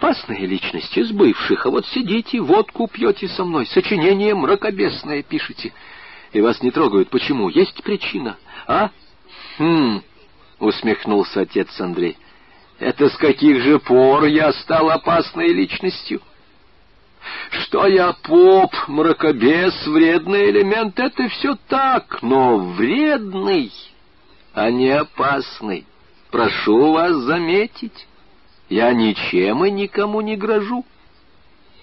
опасная личность из бывших, а вот сидите, водку пьете со мной, сочинение мракобесное пишете, и вас не трогают. Почему? Есть причина, а? Хм, усмехнулся отец Андрей. Это с каких же пор я стал опасной личностью? Что я поп, мракобес, вредный элемент, это все так, но вредный, а не опасный. Прошу вас заметить, я ничем и никому не грожу.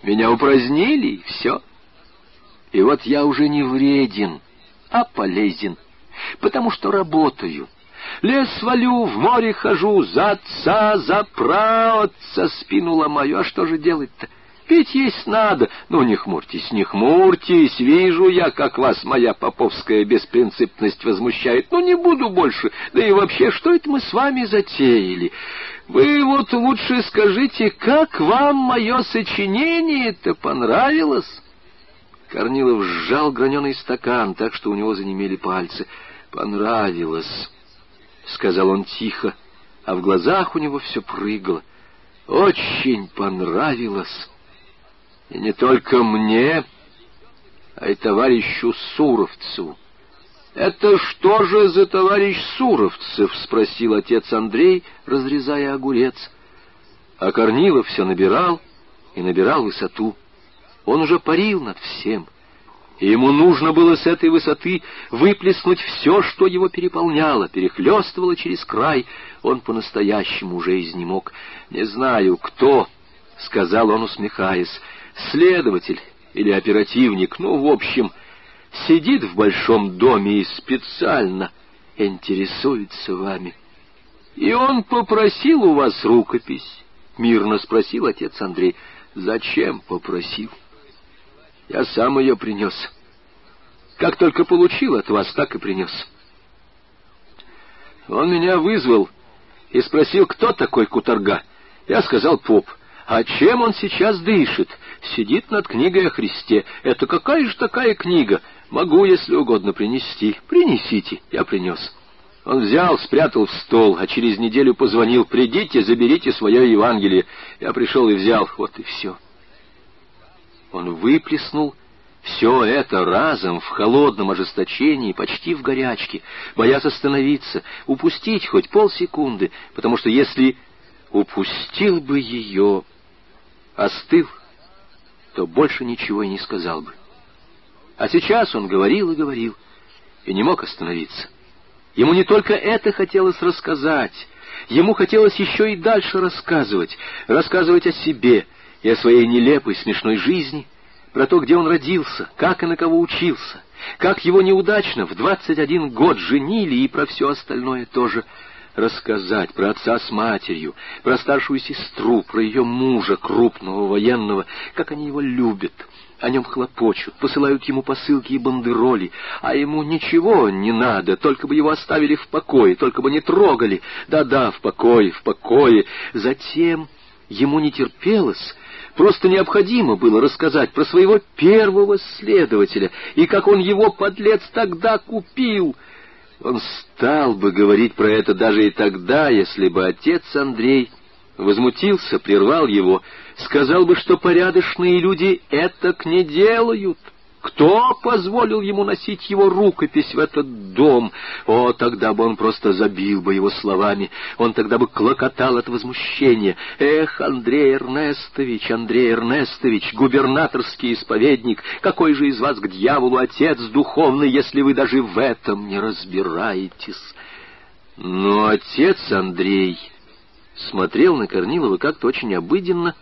Меня упразднили, и все. И вот я уже не вреден, а полезен, потому что работаю. Лес валю, в море хожу, за отца, за праотца спину ломаю. А что же делать-то? Пить есть надо. Ну, не хмурьтесь, не хмурьтесь. Вижу я, как вас моя поповская беспринципность возмущает. Ну, не буду больше. Да и вообще, что это мы с вами затеяли? Вы вот лучше скажите, как вам мое сочинение-то понравилось? Корнилов сжал граненый стакан так, что у него занемели пальцы. «Понравилось», — сказал он тихо, а в глазах у него все прыгало. «Очень понравилось». И не только мне, а и товарищу Суровцу. «Это что же за товарищ Суровцев?» — спросил отец Андрей, разрезая огурец. А Корнилов все набирал и набирал высоту. Он уже парил над всем, ему нужно было с этой высоты выплеснуть все, что его переполняло, перехлестывало через край. Он по-настоящему уже изнемог. «Не знаю, кто», — сказал он, усмехаясь, следователь или оперативник, ну, в общем, сидит в большом доме и специально интересуется вами. И он попросил у вас рукопись, — мирно спросил отец Андрей. Зачем попросил? Я сам ее принес. Как только получил от вас, так и принес. Он меня вызвал и спросил, кто такой Куторга. Я сказал, поп. А чем он сейчас дышит? Сидит над книгой о Христе. Это какая же такая книга? Могу, если угодно, принести. Принесите. Я принес. Он взял, спрятал в стол, а через неделю позвонил. Придите, заберите свое Евангелие. Я пришел и взял. Вот и все. Он выплеснул все это разом, в холодном ожесточении, почти в горячке, боясь остановиться, упустить хоть полсекунды, потому что если упустил бы ее остыл, то больше ничего и не сказал бы. А сейчас он говорил и говорил, и не мог остановиться. Ему не только это хотелось рассказать, ему хотелось еще и дальше рассказывать, рассказывать о себе и о своей нелепой смешной жизни, про то, где он родился, как и на кого учился, как его неудачно в двадцать один год женили и про все остальное тоже — рассказать про отца с матерью, про старшую сестру, про ее мужа, крупного военного, как они его любят, о нем хлопочут, посылают ему посылки и бандероли, а ему ничего не надо, только бы его оставили в покое, только бы не трогали. Да-да, в покое, в покое. Затем ему не терпелось, просто необходимо было рассказать про своего первого следователя и как он его, подлец, тогда купил — он стал бы говорить про это даже и тогда, если бы отец Андрей возмутился, прервал его, сказал бы, что порядочные люди это не делают. Кто позволил ему носить его рукопись в этот дом? О, тогда бы он просто забил бы его словами. Он тогда бы клокотал от возмущения. Эх, Андрей Эрнестович, Андрей Эрнестович, губернаторский исповедник, какой же из вас к дьяволу отец духовный, если вы даже в этом не разбираетесь? Но отец Андрей смотрел на Корнилова как-то очень обыденно,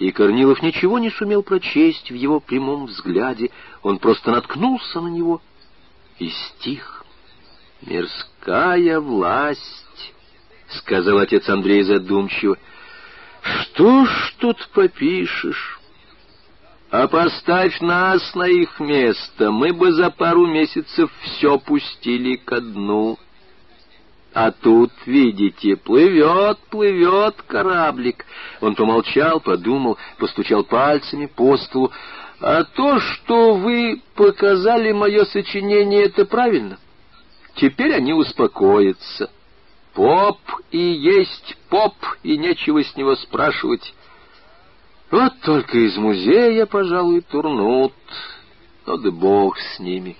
и Корнилов ничего не сумел прочесть в его прямом взгляде. Он просто наткнулся на него и стих. «Мирская власть», — сказал отец Андрей задумчиво. «Что ж тут попишешь?» А поставь нас на их место, мы бы за пару месяцев все пустили ко дну. А тут, видите, плывет, плывет кораблик. Он помолчал, подумал, постучал пальцами по столу. А то, что вы показали мое сочинение, это правильно. Теперь они успокоятся. Поп и есть поп, и нечего с него спрашивать. Вот только из музея, пожалуй, турнут, но да бог с ними.